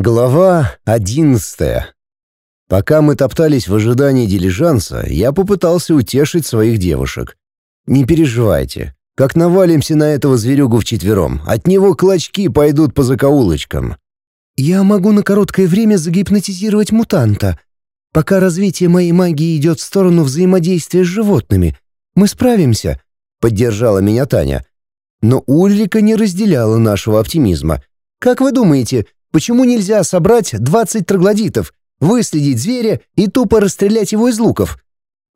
Глава одиннадцатая. Пока мы топтались в ожидании дилижанса, я попытался утешить своих девушек. «Не переживайте. Как навалимся на этого зверюгу вчетвером, от него клочки пойдут по закоулочкам». «Я могу на короткое время загипнотизировать мутанта. Пока развитие моей магии идет в сторону взаимодействия с животными, мы справимся», — поддержала меня Таня. Но Ульрика не разделяла нашего оптимизма. «Как вы думаете, Почему нельзя собрать 20 троглодитов, выследить зверя и тупо расстрелять его из луков?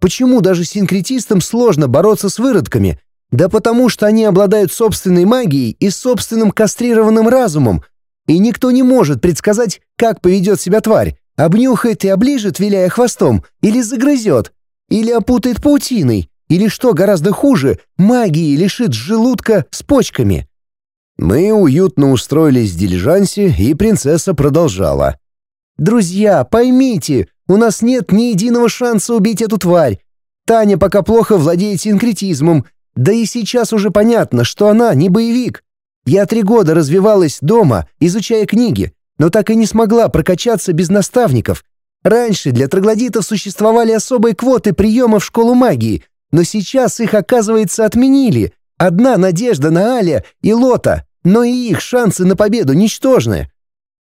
Почему даже синкретистам сложно бороться с выродками? Да потому что они обладают собственной магией и собственным кастрированным разумом, и никто не может предсказать, как поведет себя тварь, обнюхает и оближет, виляя хвостом, или загрызет, или опутает паутиной, или, что гораздо хуже, магии лишит желудка с почками. Мы уютно устроились в дилижансе, и принцесса продолжала. «Друзья, поймите, у нас нет ни единого шанса убить эту тварь. Таня пока плохо владеет синкретизмом, да и сейчас уже понятно, что она не боевик. Я три года развивалась дома, изучая книги, но так и не смогла прокачаться без наставников. Раньше для троглодитов существовали особые квоты приема в школу магии, но сейчас их, оказывается, отменили. Одна надежда на Аля и Лота, но и их шансы на победу ничтожны.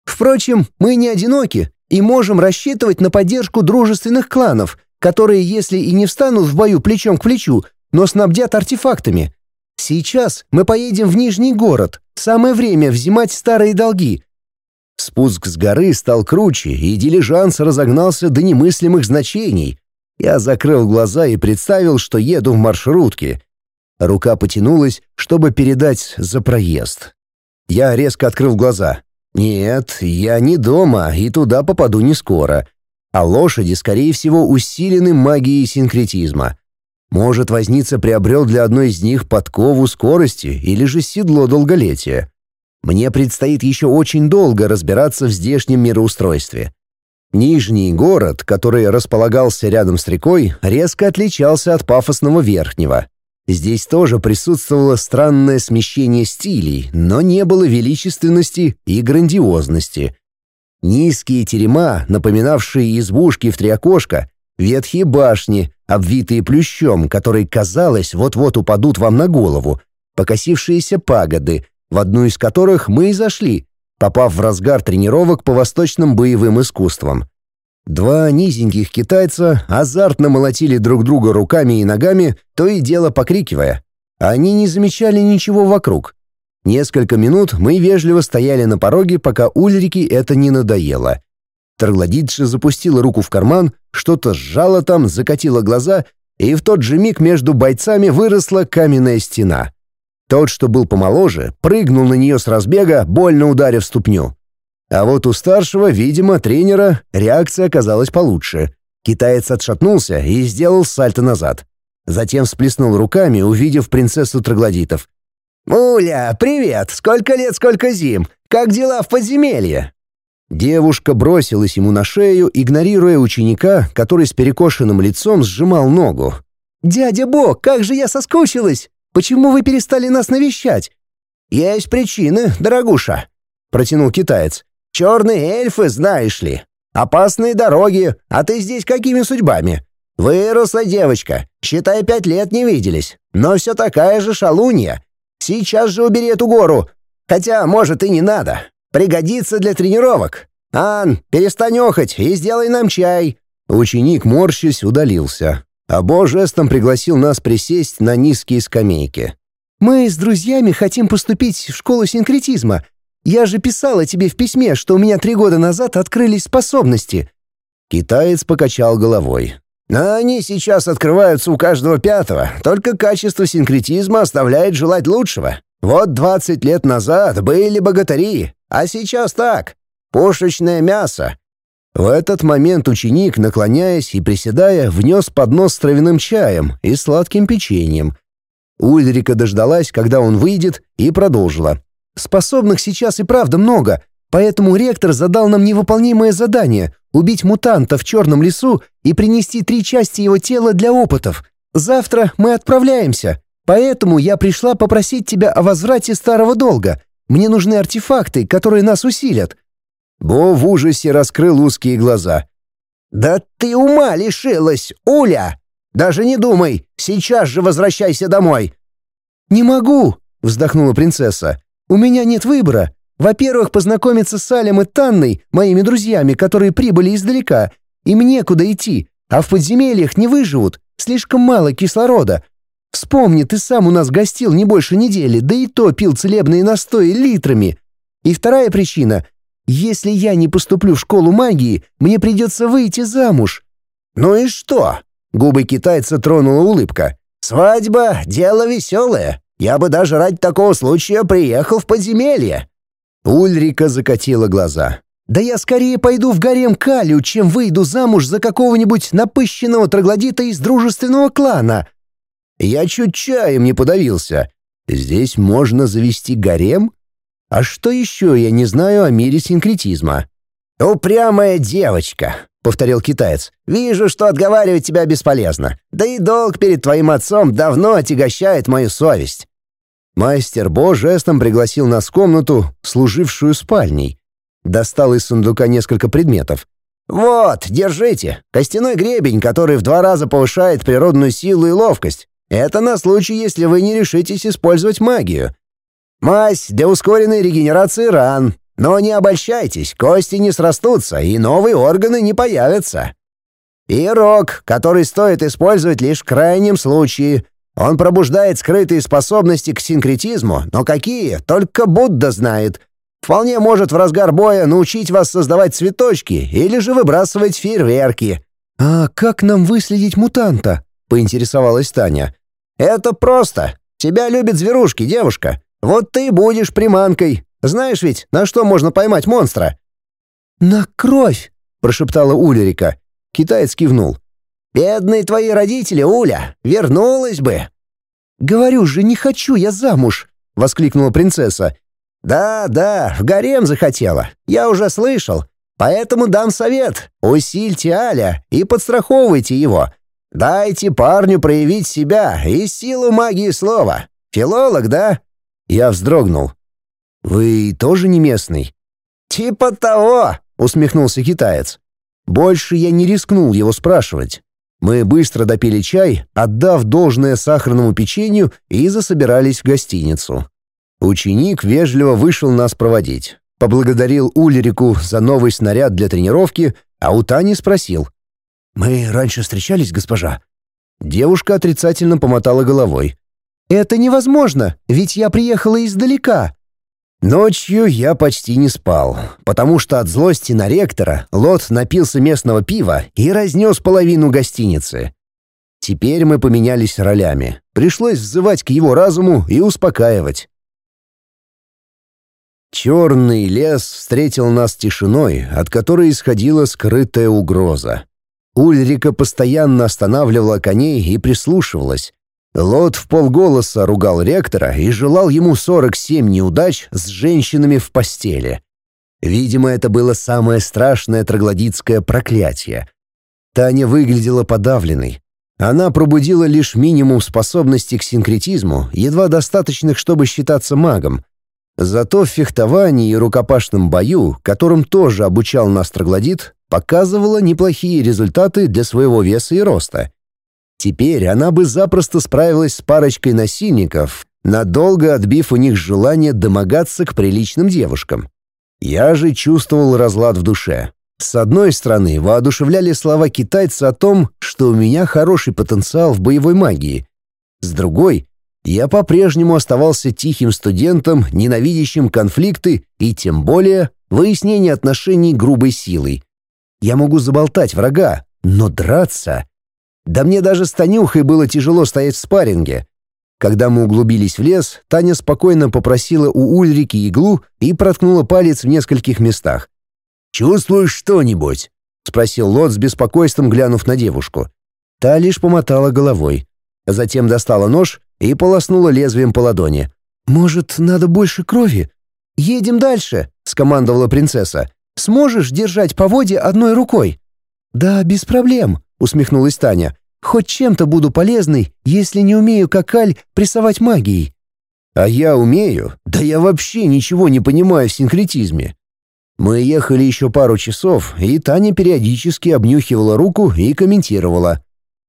Впрочем, мы не одиноки и можем рассчитывать на поддержку дружественных кланов, которые, если и не встанут в бою плечом к плечу, но снабдят артефактами. Сейчас мы поедем в Нижний город. Самое время взимать старые долги. Спуск с горы стал круче, и дилижанс разогнался до немыслимых значений. Я закрыл глаза и представил, что еду в маршрутке. Рука потянулась, чтобы передать за проезд. Я резко открыл глаза. Нет, я не дома, и туда попаду не скоро. А лошади, скорее всего, усилены магией синкретизма. Может, возница приобрел для одной из них подкову скорости или же седло долголетия. Мне предстоит еще очень долго разбираться в здешнем мироустройстве. Нижний город, который располагался рядом с рекой, резко отличался от пафосного верхнего. Здесь тоже присутствовало странное смещение стилей, но не было величественности и грандиозности. Низкие терема, напоминавшие избушки в три окошка, ветхие башни, обвитые плющом, которые, казалось, вот-вот упадут вам на голову, покосившиеся пагоды, в одну из которых мы и зашли, попав в разгар тренировок по восточным боевым искусствам. Два низеньких китайца азартно молотили друг друга руками и ногами, то и дело покрикивая. Они не замечали ничего вокруг. Несколько минут мы вежливо стояли на пороге, пока Ульрике это не надоело. Троглодитша запустила руку в карман, что-то сжала там, закатила глаза, и в тот же миг между бойцами выросла каменная стена. Тот, что был помоложе, прыгнул на нее с разбега, больно ударив ступню. А вот у старшего, видимо, тренера, реакция оказалась получше. Китаец отшатнулся и сделал сальто назад. Затем всплеснул руками, увидев принцессу троглодитов. «Муля, привет! Сколько лет, сколько зим! Как дела в подземелье?» Девушка бросилась ему на шею, игнорируя ученика, который с перекошенным лицом сжимал ногу. «Дядя Бог, как же я соскучилась! Почему вы перестали нас навещать?» «Есть причины, дорогуша», — протянул китаец. Черные эльфы, знаешь ли. Опасные дороги, а ты здесь какими судьбами? Выросла девочка, считай, пять лет не виделись, но все такая же шалунья. Сейчас же убери эту гору, хотя, может, и не надо. Пригодится для тренировок. Ан, перестань охать и сделай нам чай». Ученик, морщись, удалился. А Бо жестом пригласил нас присесть на низкие скамейки. «Мы с друзьями хотим поступить в школу синкретизма я же писала тебе в письме, что у меня три года назад открылись способности». Китаец покачал головой. «А они сейчас открываются у каждого пятого, только качество синкретизма оставляет желать лучшего. Вот двадцать лет назад были богатыри, а сейчас так. Пушечное мясо». В этот момент ученик, наклоняясь и приседая, внес поднос с травяным чаем и сладким печеньем. Ульрика дождалась, когда он выйдет, и продолжила. Способных сейчас и правда много, поэтому ректор задал нам невыполнимое задание — убить мутанта в черном лесу и принести три части его тела для опытов. Завтра мы отправляемся, поэтому я пришла попросить тебя о возврате старого долга. Мне нужны артефакты, которые нас усилят». Бо в ужасе раскрыл узкие глаза. «Да ты ума лишилась, Уля! Даже не думай, сейчас же возвращайся домой!» «Не могу!» — вздохнула принцесса. «У меня нет выбора. Во-первых, познакомиться с Алем и Танной, моими друзьями, которые прибыли издалека. Им некуда идти, а в подземельях не выживут, слишком мало кислорода. Вспомни, ты сам у нас гостил не больше недели, да и то пил целебные настои литрами. И вторая причина — если я не поступлю в школу магии, мне придется выйти замуж». «Ну и что?» — губы китайца тронула улыбка. «Свадьба — дело веселое. Я бы даже ради такого случая приехал в подземелье». Ульрика закатила глаза. «Да я скорее пойду в гарем Калю, чем выйду замуж за какого-нибудь напыщенного троглодита из дружественного клана». Я чуть чаем не подавился. Здесь можно завести гарем? А что еще я не знаю о мире синкретизма? «Упрямая девочка», — повторил китаец. «Вижу, что отговаривать тебя бесполезно. Да и долг перед твоим отцом давно отягощает мою совесть». Мастер Бо жестом пригласил нас в комнату, служившую спальней. Достал из сундука несколько предметов. «Вот, держите. Костяной гребень, который в два раза повышает природную силу и ловкость. Это на случай, если вы не решитесь использовать магию. Мазь для ускоренной регенерации ран. Но не обольщайтесь, кости не срастутся и новые органы не появятся. И рог, который стоит использовать лишь в крайнем случае. Он пробуждает скрытые способности к синкретизму, но какие, только Будда знает. Вполне может в разгар боя научить вас создавать цветочки или же выбрасывать фейерверки. «А как нам выследить мутанта?» — поинтересовалась Таня. «Это просто. Тебя любят зверушки, девушка. Вот ты будешь приманкой. Знаешь ведь, на что можно поймать монстра?» «На кровь!» — прошептала Улерика. Китаец кивнул. «Бедные твои родители, Уля, вернулась бы!» «Говорю же, не хочу я замуж!» — воскликнула принцесса. «Да, да, в гарем захотела. Я уже слышал. Поэтому дам совет. Усильте Аля и подстраховывайте его. Дайте парню проявить себя и силу магии слова. Филолог, да? Я вздрогнул. «Вы тоже не местный?» «Типа того!» — усмехнулся китаец. Больше я не рискнул его спрашивать. Мы быстро допили чай, отдав должное сахарному печенью, и засобирались в гостиницу. Ученик вежливо вышел нас проводить. Поблагодарил Ульрику за новый снаряд для тренировки, а у Тани спросил. «Мы раньше встречались, госпожа?» Девушка отрицательно помотала головой. «Это невозможно, ведь я приехала издалека». Ночью я почти не спал, потому что от злости на ректора Лот напился местного пива и разнес половину гостиницы. Теперь мы поменялись ролями. Пришлось взывать к его разуму и успокаивать. Черный лес встретил нас тишиной, от которой исходила скрытая угроза. Ульрика постоянно останавливала коней и прислушивалась, Лот в полголоса ругал ректора и желал ему 47 неудач с женщинами в постели. Видимо, это было самое страшное троглодитское проклятие. Таня выглядела подавленной. Она пробудила лишь минимум способностей к синкретизму, едва достаточных, чтобы считаться магом. Зато в фехтовании и рукопашном бою, которым тоже обучал нас троглодит, показывала неплохие результаты для своего веса и роста — Теперь она бы запросто справилась с парочкой насильников, надолго отбив у них желание домогаться к приличным девушкам. Я же чувствовал разлад в душе. С одной стороны, воодушевляли слова китайца о том, что у меня хороший потенциал в боевой магии. С другой, я по-прежнему оставался тихим студентом, ненавидящим конфликты и тем более выяснение отношений грубой силой. Я могу заболтать врага, но драться да мне даже с Танюхой было тяжело стоять в спарринге. Когда мы углубились в лес, Таня спокойно попросила у Ульрики иглу и проткнула палец в нескольких местах. «Чувствуешь что-нибудь?» — спросил Лот с беспокойством, глянув на девушку. Та лишь помотала головой. Затем достала нож и полоснула лезвием по ладони. «Может, надо больше крови?» «Едем дальше», — скомандовала принцесса. «Сможешь держать поводья одной рукой?» «Да, без проблем», — усмехнулась Таня. «Хоть чем-то буду полезной, если не умею, как Аль, прессовать магией». «А я умею? Да я вообще ничего не понимаю в синкретизме». Мы ехали еще пару часов, и Таня периодически обнюхивала руку и комментировала.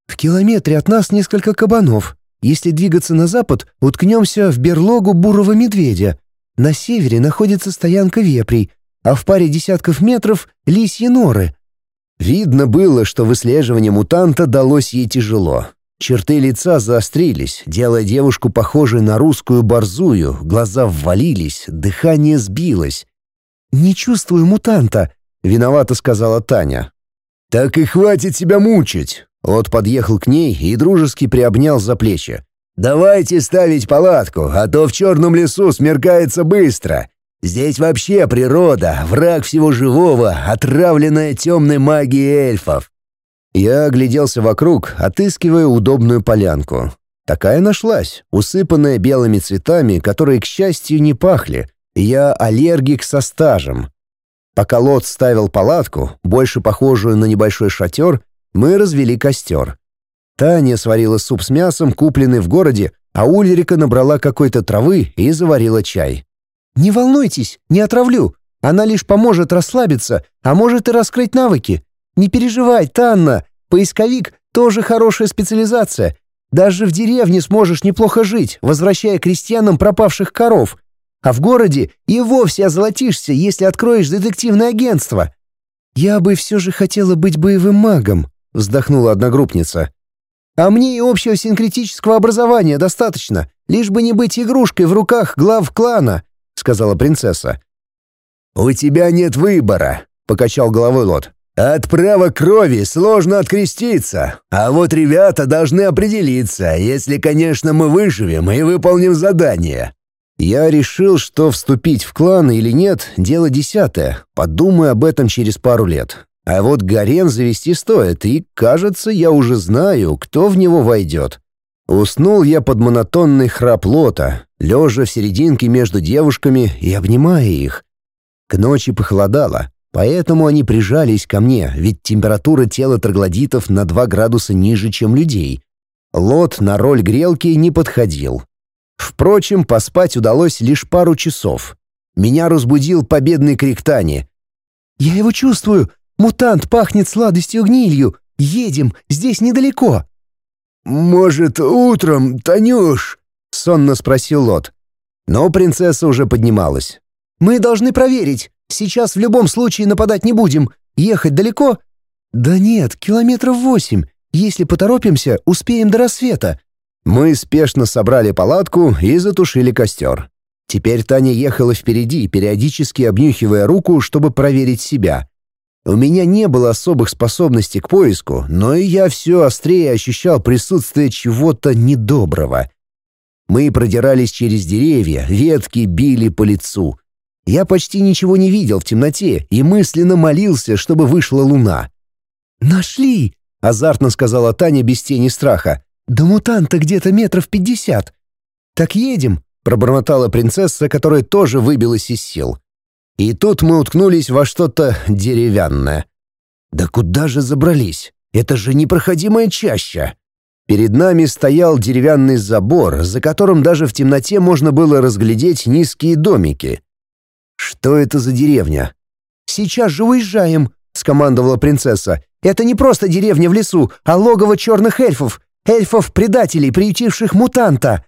«В километре от нас несколько кабанов. Если двигаться на запад, уткнемся в берлогу бурого медведя. На севере находится стоянка вепрей, а в паре десятков метров — лисьи норы». Видно было, что выслеживание мутанта далось ей тяжело. Черты лица заострились, делая девушку похожей на русскую борзую, глаза ввалились, дыхание сбилось. «Не чувствую мутанта», — виновато сказала Таня. «Так и хватит себя мучить!» От подъехал к ней и дружески приобнял за плечи. «Давайте ставить палатку, а то в черном лесу смеркается быстро. Здесь вообще природа, враг всего живого, отравленная темной магией эльфов». Я огляделся вокруг, отыскивая удобную полянку. Такая нашлась, усыпанная белыми цветами, которые, к счастью, не пахли, я аллергик со стажем. Пока Лот ставил палатку, больше похожую на небольшой шатер, мы развели костер. Таня сварила суп с мясом, купленный в городе, а Ульрика набрала какой-то травы и заварила чай. «Не волнуйтесь, не отравлю. Она лишь поможет расслабиться, а может и раскрыть навыки. Не переживай, Танна, поисковик — тоже хорошая специализация. Даже в деревне сможешь неплохо жить, возвращая крестьянам пропавших коров. А в городе и вовсе озолотишься, если откроешь детективное агентство. Я бы все же хотела быть боевым магом, вздохнула одногруппница. А мне и общего синкретического образования достаточно, лишь бы не быть игрушкой в руках глав клана, сказала принцесса. У тебя нет выбора, покачал головой Лот. От права крови сложно откреститься, а вот ребята должны определиться, если, конечно, мы выживем и выполним задание. Я решил, что вступить в клан или нет — дело десятое. Подумаю об этом через пару лет. А вот гарем завести стоит, и, кажется, я уже знаю, кто в него войдет. Уснул я под монотонный храп лота, лежа в серединке между девушками и обнимая их. К ночи похолодало, поэтому они прижались ко мне, ведь температура тела троглодитов на 2 градуса ниже, чем людей. Лот на роль грелки не подходил, Впрочем, поспать удалось лишь пару часов. Меня разбудил победный крик Тани. «Я его чувствую! Мутант пахнет сладостью гнилью! Едем, здесь недалеко!» «Может, утром, Танюш?» — сонно спросил Лот. Но принцесса уже поднималась. «Мы должны проверить. Сейчас в любом случае нападать не будем. Ехать далеко?» «Да нет, километров восемь. Если поторопимся, успеем до рассвета. Мы спешно собрали палатку и затушили костер. Теперь Таня ехала впереди, периодически обнюхивая руку, чтобы проверить себя. У меня не было особых способностей к поиску, но и я все острее ощущал присутствие чего-то недоброго. Мы продирались через деревья, ветки били по лицу. Я почти ничего не видел в темноте и мысленно молился, чтобы вышла луна. «Нашли!» — азартно сказала Таня без тени страха. «До мутанта где-то метров пятьдесят». «Так едем», — пробормотала принцесса, которая тоже выбилась из сил. И тут мы уткнулись во что-то деревянное. «Да куда же забрались? Это же непроходимая чаща!» Перед нами стоял деревянный забор, за которым даже в темноте можно было разглядеть низкие домики. «Что это за деревня?» «Сейчас же уезжаем», — скомандовала принцесса. «Это не просто деревня в лесу, а логово черных эльфов эльфов-предателей, приютивших мутанта!»